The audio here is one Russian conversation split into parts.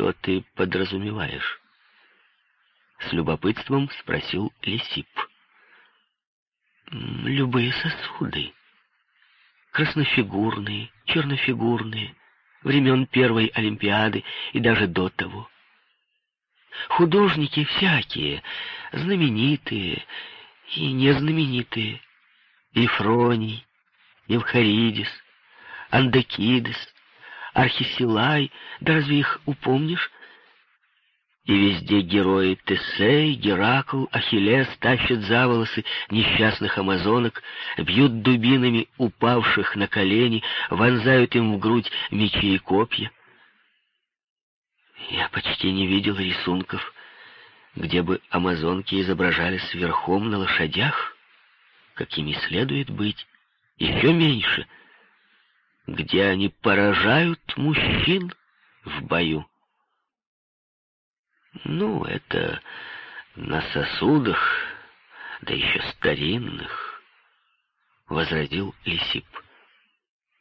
Что ты подразумеваешь? С любопытством спросил Лисип. Любые сосуды. Краснофигурные, чернофигурные, времен Первой Олимпиады и даже до того. Художники всякие, знаменитые и незнаменитые. Ифроний, Евхаридис, Андакидес, Архисилай, да разве их упомнишь? И везде герои Тесей, Геракл, Ахиллес тащат за волосы несчастных амазонок, бьют дубинами упавших на колени, вонзают им в грудь мечи и копья. Я почти не видел рисунков, где бы амазонки изображались верхом на лошадях, какими следует быть, еще меньше, где они поражают мужчин в бою. Ну, это на сосудах, да еще старинных, — возразил Лисип.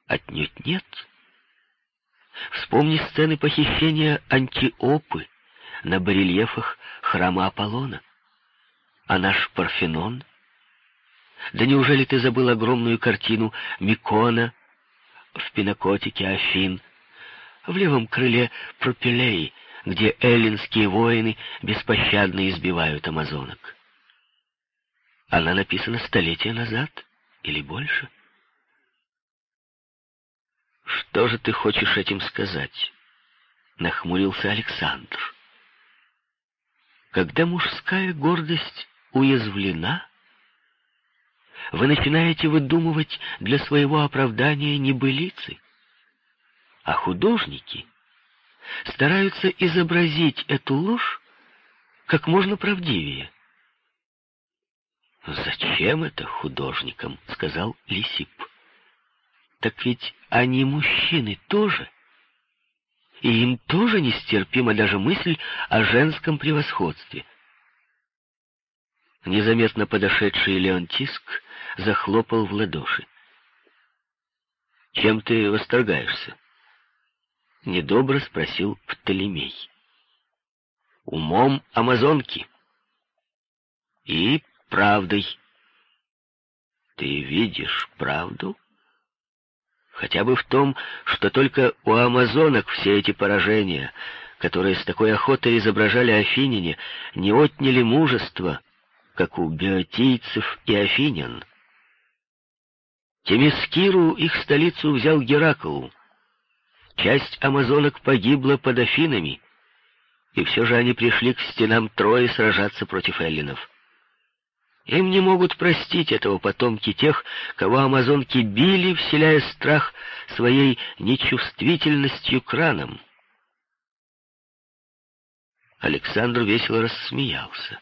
Отнюдь нет. Вспомни сцены похищения Антиопы на барельефах храма Аполлона. А наш Парфенон? Да неужели ты забыл огромную картину Микона в пинакотике Афин, в левом крыле Пропилей, где эллинские воины беспощадно избивают амазонок? Она написана столетия назад или больше. «Что же ты хочешь этим сказать?» — нахмурился Александр. «Когда мужская гордость уязвлена, вы начинаете выдумывать для своего оправдания небылицы, а художники стараются изобразить эту ложь как можно правдивее. «Зачем это художникам?» — сказал Лисип. «Так ведь они мужчины тоже, и им тоже нестерпима даже мысль о женском превосходстве». Незаметно подошедший Леонтиск захлопал в ладоши. «Чем ты восторгаешься?» — недобро спросил Птолемей. «Умом амазонки и правдой». «Ты видишь правду?» Хотя бы в том, что только у амазонок все эти поражения, которые с такой охотой изображали афиняне, не отняли мужество, как у биотийцев и афинян. Темискиру, их столицу, взял Геракл. Часть амазонок погибла под Афинами, и все же они пришли к стенам Трои сражаться против эллинов. Им не могут простить этого потомки тех, кого амазонки били, вселяя страх своей нечувствительностью к ранам. Александр весело рассмеялся,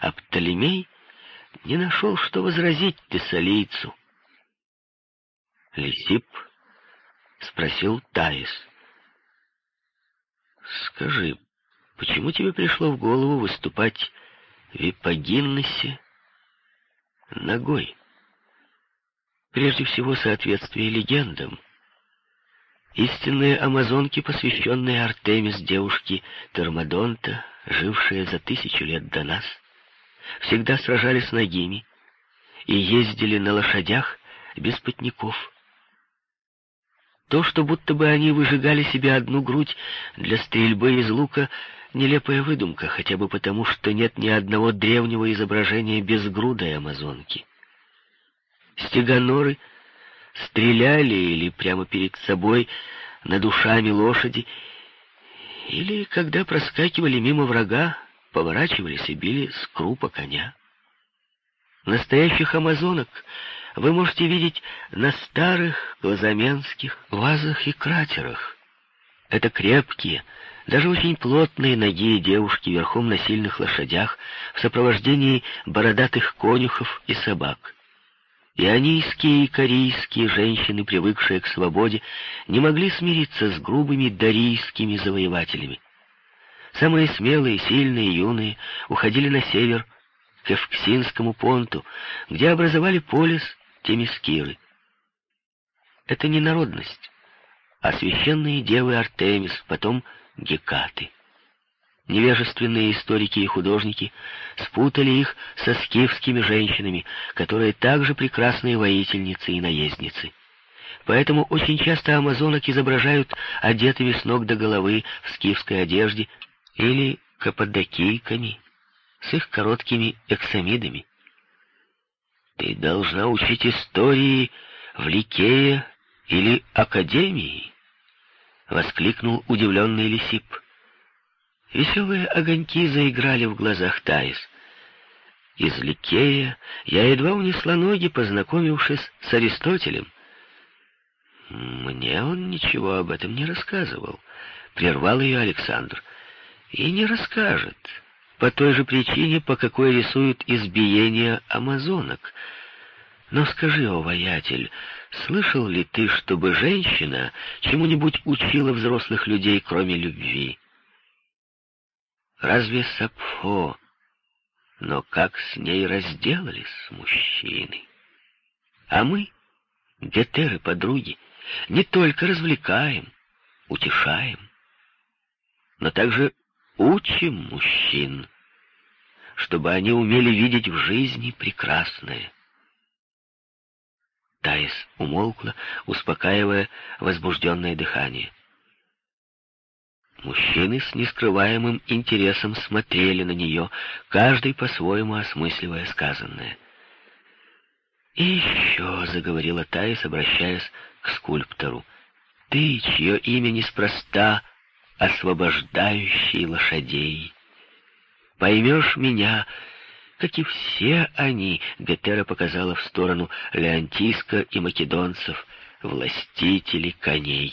а Птолемей не нашел, что возразить тессалийцу. Лисип спросил Таис. «Скажи, почему тебе пришло в голову выступать в Ипогиннесе ногой?» Прежде всего, соответствие легендам. Истинные амазонки, посвященные Артемис, девушке Термодонта, жившие за тысячу лет до нас, всегда сражались ногими и ездили на лошадях без потников. То, что будто бы они выжигали себе одну грудь для стрельбы из лука, нелепая выдумка, хотя бы потому, что нет ни одного древнего изображения безгрудой амазонки. Стеганоры стреляли или прямо перед собой над ушами лошади, или, когда проскакивали мимо врага, поворачивались и били с крупа коня. Настоящих амазонок вы можете видеть на старых глазоменских вазах и кратерах. Это крепкие, даже очень плотные ноги девушки верхом на сильных лошадях в сопровождении бородатых конюхов и собак. Ионийские и корейские женщины, привыкшие к свободе, не могли смириться с грубыми дарийскими завоевателями. Самые смелые, сильные, юные уходили на север, к Эвксинскому понту, где образовали полис Темискиры. Это не народность, а священные девы Артемис, потом Гекаты. Невежественные историки и художники спутали их со скифскими женщинами, которые также прекрасные воительницы и наездницы. Поэтому очень часто амазонок изображают одетыми с ног до головы в скифской одежде или каппадокийками с их короткими эксамидами. Ты должна учить истории в Ликее или Академии, — воскликнул удивленный Лисип. Веселые огоньки заиграли в глазах Таис. Из Ликея я едва унесла ноги, познакомившись с Аристотелем. Мне он ничего об этом не рассказывал, — прервал ее Александр. И не расскажет, по той же причине, по какой рисуют избиение амазонок. Но скажи, о воятель, слышал ли ты, чтобы женщина чему-нибудь учила взрослых людей, кроме любви? Разве Сапфо? Но как с ней разделались мужчины? А мы, гетеры, подруги, не только развлекаем, утешаем, но также учим мужчин, чтобы они умели видеть в жизни прекрасное. Таис умолкла, успокаивая возбужденное дыхание. Мужчины с нескрываемым интересом смотрели на нее, каждый по-своему осмысливая сказанное. «И еще», — заговорила Таис, обращаясь к скульптору, — «ты, чье имя неспроста, освобождающий лошадей, поймешь меня, как и все они», — Гетера показала в сторону Леонтиска и македонцев, властители коней.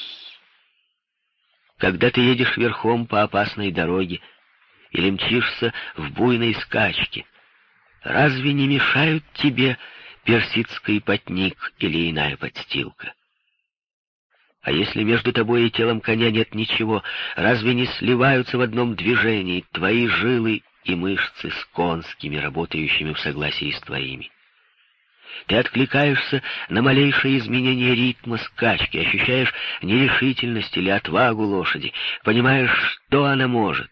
Когда ты едешь верхом по опасной дороге или мчишься в буйной скачке, разве не мешают тебе персидский потник или иная подстилка? А если между тобой и телом коня нет ничего, разве не сливаются в одном движении твои жилы и мышцы с конскими, работающими в согласии с твоими? Ты откликаешься на малейшее изменение ритма скачки, ощущаешь нерешительность или отвагу лошади, понимаешь, что она может.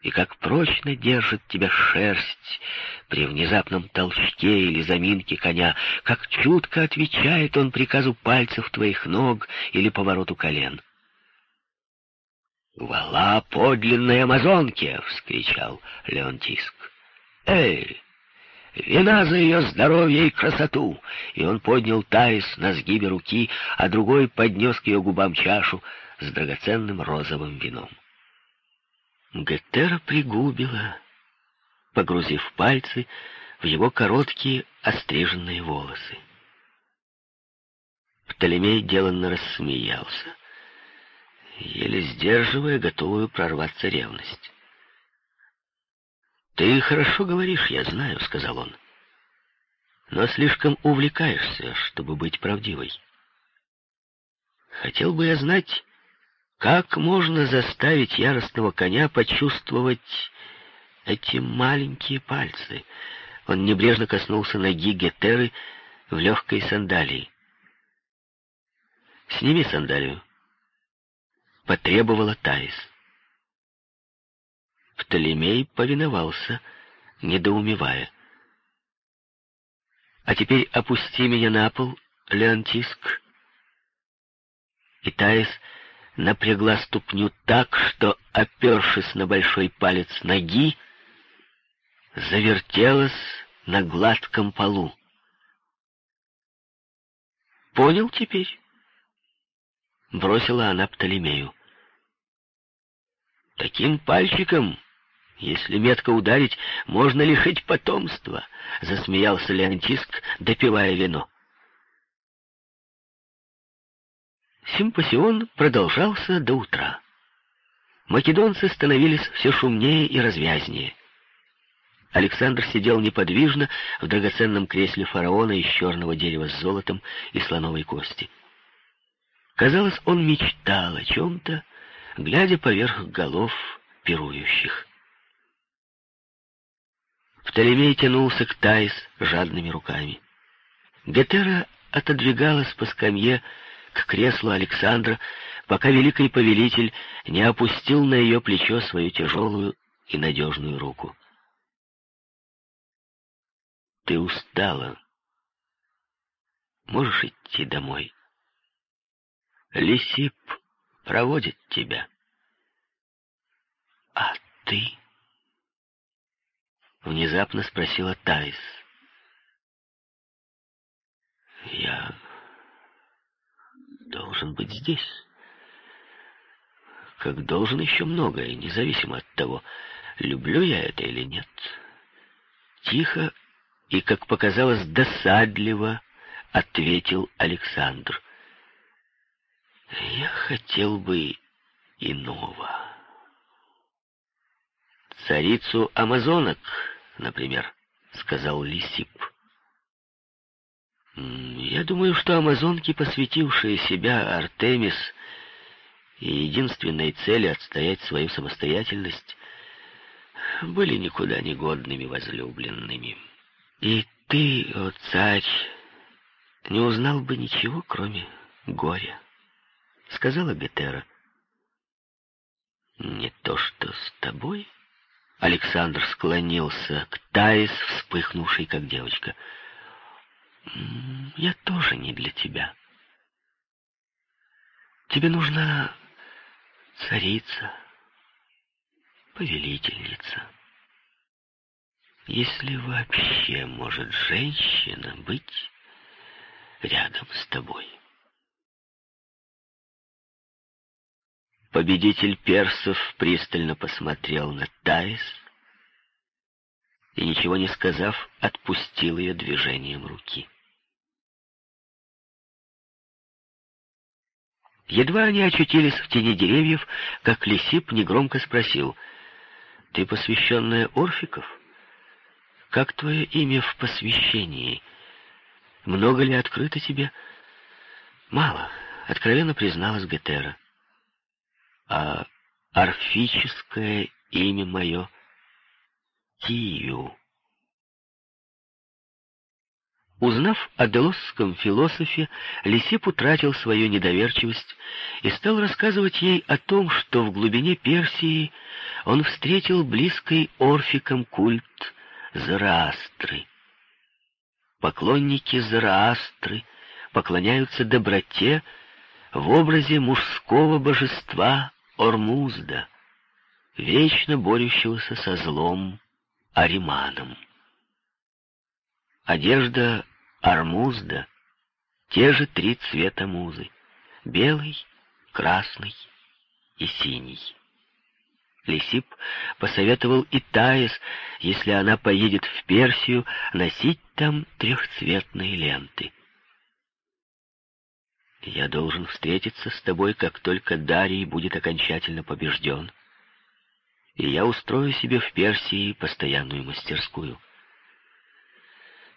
И как прочно держит тебя шерсть при внезапном толчке или заминке коня, как чутко отвечает он приказу пальцев твоих ног или повороту колен. «Вала подлинной амазонке!» — вскричал Леонтиск. «Эй, Вина за ее здоровье и красоту!» И он поднял Таис на сгибе руки, а другой поднес к ее губам чашу с драгоценным розовым вином. Гетера пригубила, погрузив пальцы в его короткие остриженные волосы. Птолемей деланно рассмеялся, еле сдерживая готовую прорваться ревность. «Ты хорошо говоришь, я знаю», — сказал он. «Но слишком увлекаешься, чтобы быть правдивой. Хотел бы я знать, как можно заставить яростного коня почувствовать эти маленькие пальцы?» Он небрежно коснулся ноги Гетеры в легкой сандалии. «Сними сандалию», — потребовала Таис. Птолемей повиновался, недоумевая. «А теперь опусти меня на пол, Леонтиск». И Таис напрягла ступню так, что, опершись на большой палец ноги, завертелась на гладком полу. «Понял теперь?» — бросила она Птолемею. «Таким пальчиком если метко ударить, можно лишить потомства, — засмеялся Леонтиск, допивая вино. Симпосион продолжался до утра. Македонцы становились все шумнее и развязнее. Александр сидел неподвижно в драгоценном кресле фараона из черного дерева с золотом и слоновой кости. Казалось, он мечтал о чем-то, глядя поверх голов пирующих. Птолемей тянулся к Таис жадными руками. Гетера отодвигалась по скамье, к креслу Александра, пока великий повелитель не опустил на ее плечо свою тяжелую и надежную руку. «Ты устала. Можешь идти домой. Лисип проводит тебя. А ты?» Внезапно спросила Тайс. «Я должен быть здесь. Как должен еще многое, независимо от того, люблю я это или нет. Тихо и, как показалось, досадливо ответил Александр. Я хотел бы иного. Царицу амазонок, например, сказал Лисип. Я думаю, что амазонки, посвятившие себя Артемис и единственной цели отстоять свою самостоятельность, были никуда не годными возлюбленными. И ты, о царь, не узнал бы ничего, кроме горя, — сказала Гетера. Не то что с тобой. Александр склонился к Таис, вспыхнувшей, как девочка. Я тоже не для тебя. Тебе нужна царица, повелительница. Если вообще может женщина быть рядом с тобой. Победитель персов пристально посмотрел на Таис и, ничего не сказав, отпустил ее движением руки. Едва они очутились в тени деревьев, как Лисип негромко спросил, «Ты посвященная Орфиков? Как твое имя в посвящении? Много ли открыто тебе?» «Мало», — откровенно призналась Гетера. «А орфическое имя мое — Тию». Узнав о делосском философе, Лисип утратил свою недоверчивость и стал рассказывать ей о том, что в глубине Персии он встретил близкий орфикам культ Зараастры. Поклонники Зараастры поклоняются доброте в образе мужского божества Ормузда, вечно борющегося со злом Ариманом. Одежда Армузда, те же три цвета музы — белый, красный и синий. Лисип посоветовал и Таис, если она поедет в Персию, носить там трехцветные ленты. «Я должен встретиться с тобой, как только Дарий будет окончательно побежден, и я устрою себе в Персии постоянную мастерскую».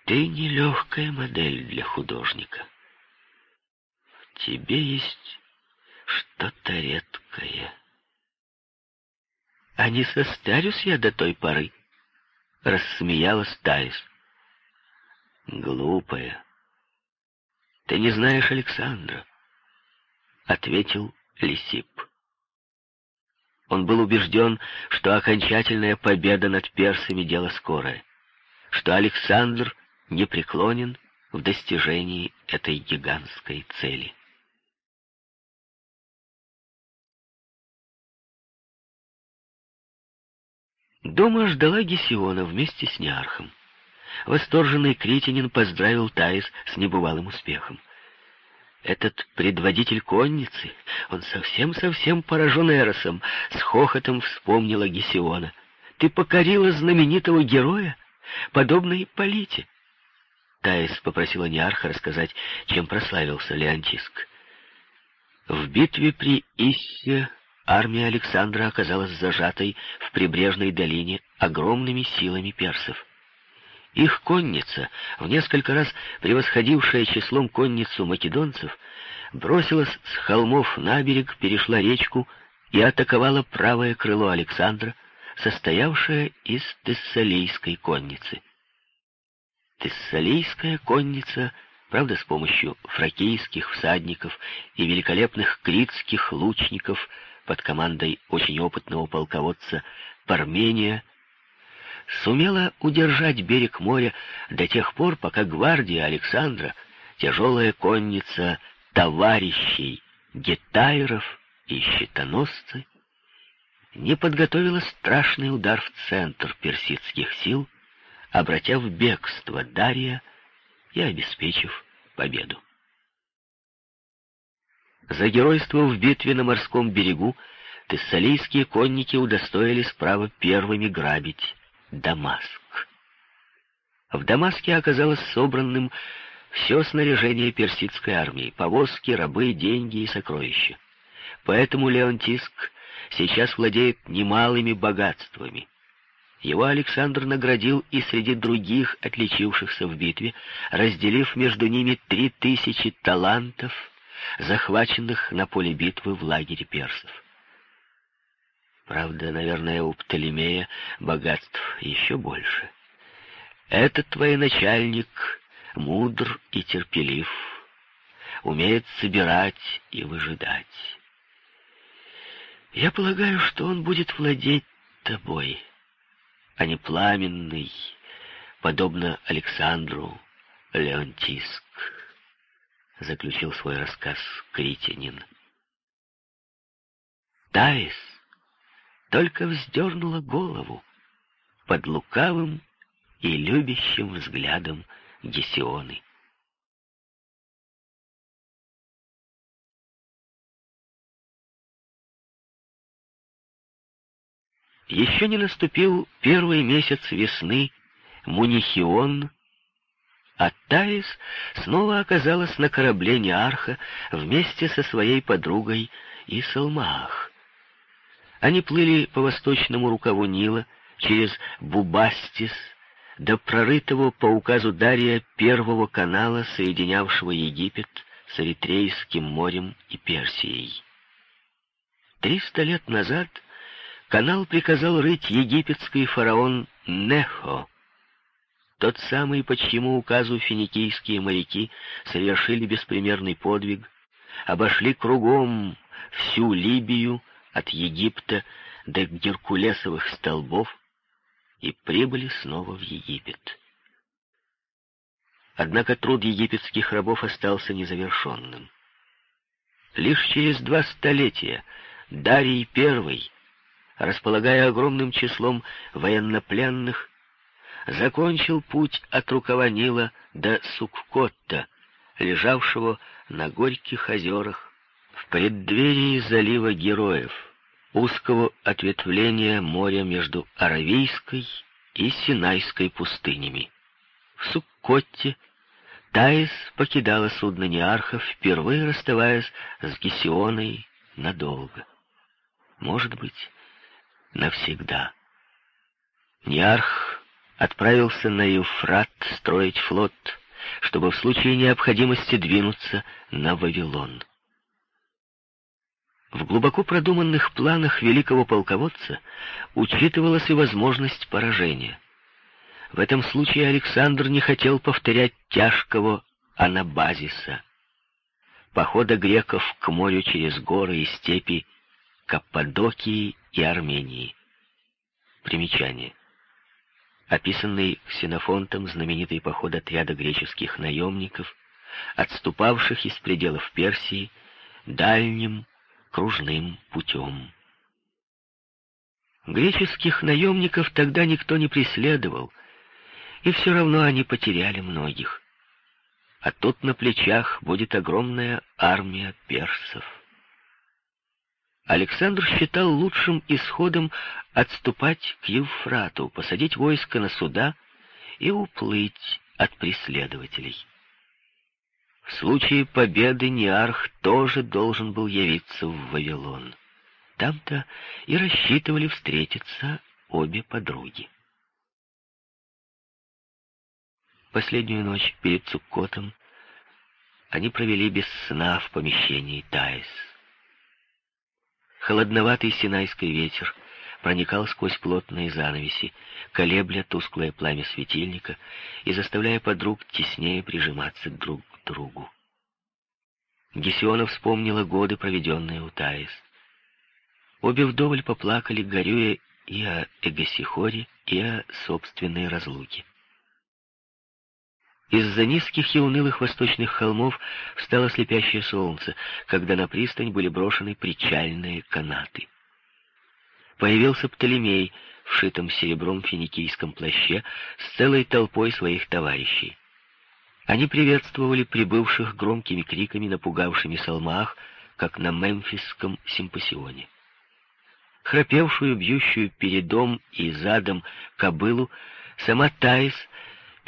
Ты нелегкая модель для художника. В тебе есть что-то редкое. А не состарюсь я до той поры, — рассмеялась Таис. Глупая. Ты не знаешь Александра, — ответил Лисип. Он был убежден, что окончательная победа над персами — дело скорое, что Александр непреклонен в достижении этой гигантской цели. Дома ждала Гесиона вместе с Неархом. Восторженный Критинин поздравил Таис с небывалым успехом. Этот предводитель конницы, он совсем-совсем поражен Эросом, с хохотом вспомнила Гесиона. Ты покорила знаменитого героя, подобно Ипполите. Таис попросила Неарха рассказать, чем прославился Леонтиск. В битве при Иссе армия Александра оказалась зажатой в прибрежной долине огромными силами персов. Их конница, в несколько раз превосходившая числом конницу македонцев, бросилась с холмов на берег, перешла речку и атаковала правое крыло Александра, состоявшее из тессалийской конницы. Тессалийская конница правда, с помощью фракийских всадников и великолепных критских лучников под командой очень опытного полководца Пармения, сумела удержать берег моря до тех пор, пока гвардия Александра, тяжелая конница товарищей, гетайров и щитоносцы, не подготовила страшный удар в центр персидских сил, обратя в бегство Дария и обеспечив победу. За геройство в битве на морском берегу тессалийские конники удостоились права первыми грабить Дамаск. В Дамаске оказалось собранным все снаряжение персидской армии, повозки, рабы, деньги и сокровища. Поэтому Леонтиск сейчас владеет немалыми богатствами. Его Александр наградил и среди других, отличившихся в битве, разделив между ними три тысячи талантов, захваченных на поле битвы в лагере персов. Правда, наверное, у Птолемея богатств еще больше. Этот военачальник мудр и терпелив, умеет собирать и выжидать. Я полагаю, что он будет владеть тобой, а не пламенный, подобно Александру Леонтиск, заключил свой рассказ Критянин. Таис только вздернула голову под лукавым и любящим взглядом Гесионы. Еще не наступил первый месяц весны, Мунихион, а Таис снова оказалась на корабле Неарха вместе со своей подругой Исалмаах. Они плыли по восточному рукаву Нила через Бубастис до прорытого по указу Дария первого канала, соединявшего Египет с Эритрейским морем и Персией. Триста лет назад Канал приказал рыть египетский фараон Нехо, тот самый, по чьему указу финикийские моряки совершили беспримерный подвиг, обошли кругом всю Либию от Египта до Геркулесовых столбов и прибыли снова в Египет. Однако труд египетских рабов остался незавершенным. Лишь через два столетия Дарий I располагая огромным числом военнопленных, закончил путь от рукава Нила до Суккотта, лежавшего на горьких озерах, в преддверии залива героев, узкого ответвления моря между Аравийской и Синайской пустынями. В Суккотте Таис покидала судно Неарха, впервые расставаясь с Гесионой надолго. Может быть, навсегда. Ниарх отправился на Евфрат строить флот, чтобы в случае необходимости двинуться на Вавилон. В глубоко продуманных планах великого полководца учитывалась и возможность поражения. В этом случае Александр не хотел повторять тяжкого анабазиса, похода греков к морю через горы и степи Каппадокии и Армении. Примечание. Описанный Ксенофонтом знаменитый поход отряда греческих наемников, отступавших из пределов Персии дальним кружным путем. Греческих наемников тогда никто не преследовал, и все равно они потеряли многих. А тут на плечах будет огромная армия персов. Александр считал лучшим исходом отступать к Евфрату, посадить войско на суда и уплыть от преследователей. В случае победы Неарх тоже должен был явиться в Вавилон. Там-то и рассчитывали встретиться обе подруги. Последнюю ночь перед Цуккотом они провели без сна в помещении Таис. Холодноватый синайский ветер проникал сквозь плотные занавеси, колебля тусклое пламя светильника и заставляя подруг теснее прижиматься друг к другу. Гесиона вспомнила годы, проведенные у Таис. Обе вдоволь поплакали, горюя и о Эгосихоре, и о собственной разлуке. Из-за низких и унылых восточных холмов встало слепящее солнце, когда на пристань были брошены причальные канаты. Появился Птолемей в шитом серебром финикийском плаще с целой толпой своих товарищей. Они приветствовали прибывших громкими криками, напугавшими салмах, как на мемфисском симпосионе. Храпевшую, бьющую передом и задом кобылу, сама Таис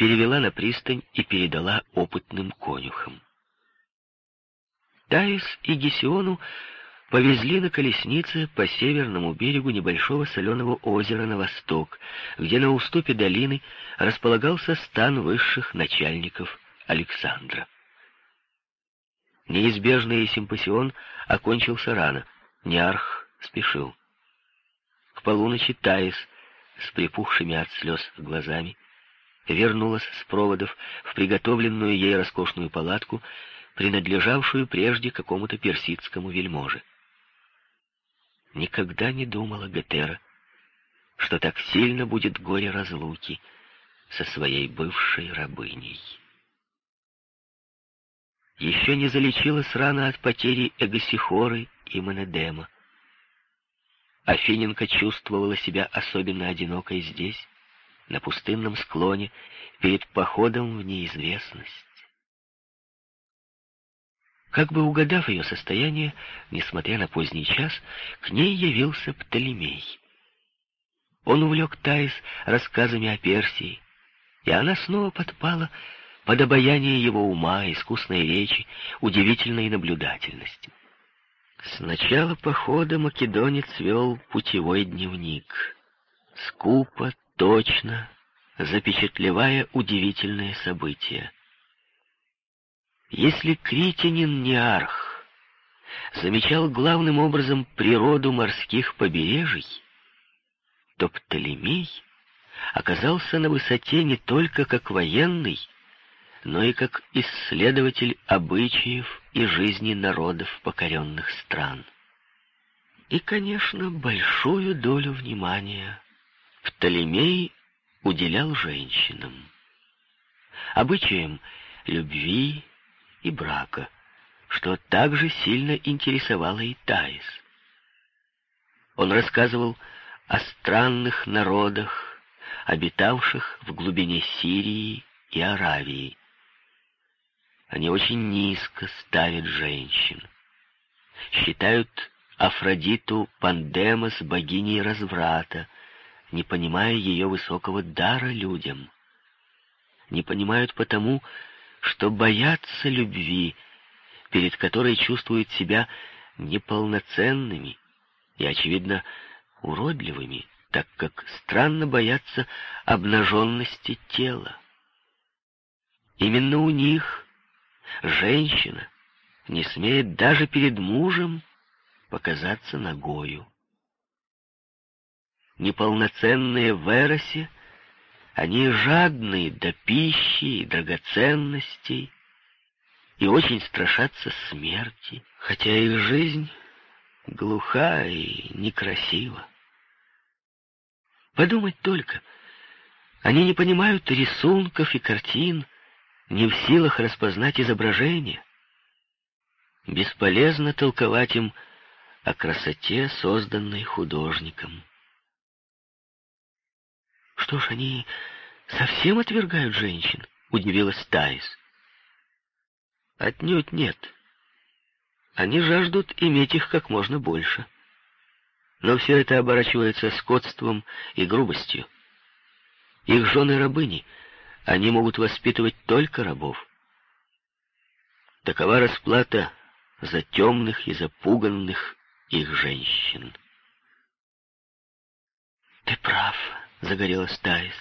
перевела на пристань и передала опытным конюхам. Таис и Гесиону повезли на колеснице по северному берегу небольшого соленого озера на восток, где на уступе долины располагался стан высших начальников Александра. Неизбежный симпосион окончился рано. Неарх спешил. К полуночи Таис с припухшими от слез глазами вернулась с проводов в приготовленную ей роскошную палатку, принадлежавшую прежде какому-то персидскому вельможе. Никогда не думала Гетера, что так сильно будет горе разлуки со своей бывшей рабыней. Еще не залечилась рана от потери Эгосихоры и Менедема. Афиненко чувствовала себя особенно одинокой здесь, на пустынном склоне, перед походом в неизвестность. Как бы угадав ее состояние, несмотря на поздний час, к ней явился Птолемей. Он увлек Таис рассказами о Персии, и она снова подпала под обаяние его ума, искусной речи, удивительной наблюдательности. С начала похода македонец вел путевой дневник. Скупо, точно, запечатлевая удивительные события. Если критянин Неарх замечал главным образом природу морских побережий, то Птолемей оказался на высоте не только как военный, но и как исследователь обычаев и жизни народов покоренных стран. И, конечно, большую долю внимания Птолемей уделял женщинам, обычаям любви и брака, что также сильно интересовало и Таис. Он рассказывал о странных народах, обитавших в глубине Сирии и Аравии. Они очень низко ставят женщин. Считают Афродиту Пандемос богиней разврата, не понимая ее высокого дара людям. Не понимают потому, что боятся любви, перед которой чувствуют себя неполноценными и, очевидно, уродливыми, так как странно боятся обнаженности тела. Именно у них женщина не смеет даже перед мужем показаться ногою неполноценные в Эросе, они жадны до пищи и драгоценностей и очень страшатся смерти, хотя их жизнь глуха и некрасива. Подумать только, они не понимают рисунков и картин, не в силах распознать изображения. Бесполезно толковать им о красоте, созданной художником. Что ж, они совсем отвергают женщин? Удивилась Таис. Отнюдь нет. Они жаждут иметь их как можно больше. Но все это оборачивается скотством и грубостью. Их жены рабыни, они могут воспитывать только рабов. Такова расплата за темных и запуганных их женщин. Ты прав, загорелась Таис.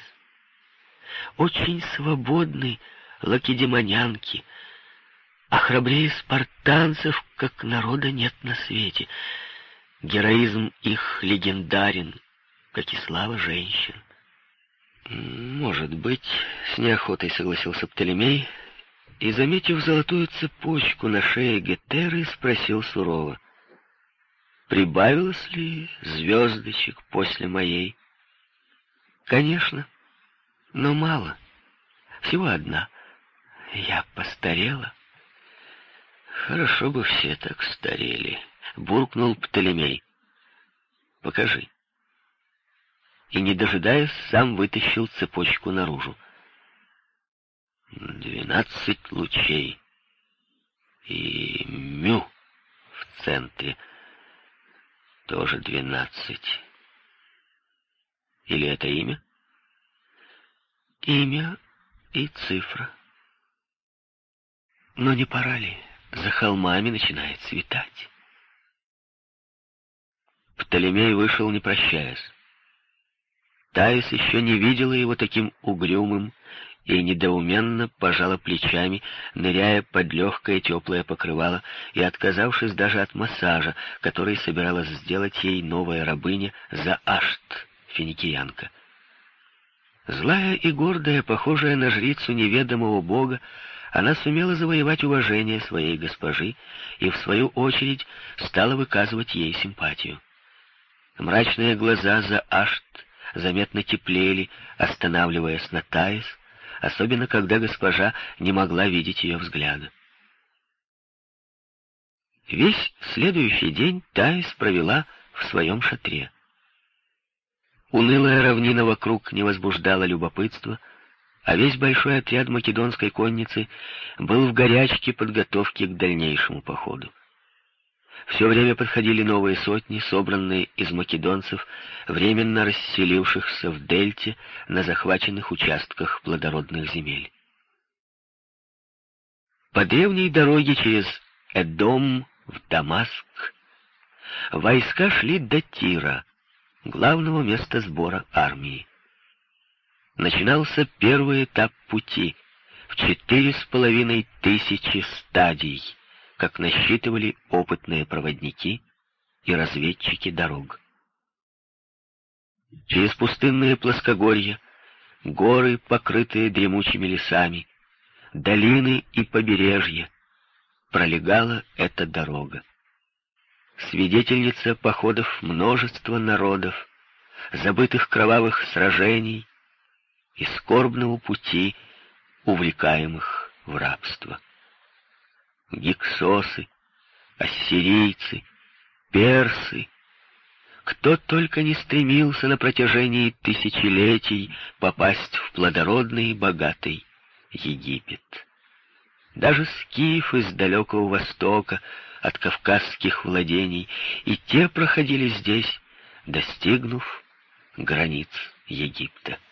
Очень свободны лакедемонянки, а храбрее спартанцев, как народа, нет на свете. Героизм их легендарен, как и слава женщин. Может быть, с неохотой согласился Птолемей и, заметив золотую цепочку на шее Гетеры, спросил сурово, «Прибавилось ли звездочек после моей?» «Конечно, но мало. Всего одна. Я постарела». «Хорошо бы все так старели», — буркнул Птолемей. «Покажи». И, не дожидаясь, сам вытащил цепочку наружу. Двенадцать лучей. И Мю в центре. Тоже двенадцать. Или это имя? Имя и цифра. Но не пора ли? За холмами начинает светать. Птолемей вышел, не прощаясь. Таис еще не видела его таким угрюмым и недоуменно пожала плечами, ныряя под легкое теплое покрывало и отказавшись даже от массажа, который собиралась сделать ей новая рабыня за Ашт, финикиянка. Злая и гордая, похожая на жрицу неведомого бога, она сумела завоевать уважение своей госпожи и, в свою очередь, стала выказывать ей симпатию. Мрачные глаза за Ашт заметно теплели, останавливаясь на Таис, особенно когда госпожа не могла видеть ее взгляда. Весь следующий день Таис провела в своем шатре. Унылая равнина вокруг не возбуждала любопытства, а весь большой отряд македонской конницы был в горячке подготовки к дальнейшему походу. Все время подходили новые сотни, собранные из македонцев, временно расселившихся в дельте на захваченных участках плодородных земель. По древней дороге через Эдом в Дамаск войска шли до Тира, главного места сбора армии. Начинался первый этап пути в четыре с половиной тысячи стадий — как насчитывали опытные проводники и разведчики дорог. Через пустынные плоскогорья, горы, покрытые дремучими лесами, долины и побережья, пролегала эта дорога. Свидетельница походов множества народов, забытых кровавых сражений и скорбного пути, увлекаемых в рабство гиксосы, ассирийцы, персы. Кто только не стремился на протяжении тысячелетий попасть в плодородный и богатый Египет. Даже скифы с далекого востока, от кавказских владений, и те проходили здесь, достигнув границ Египта.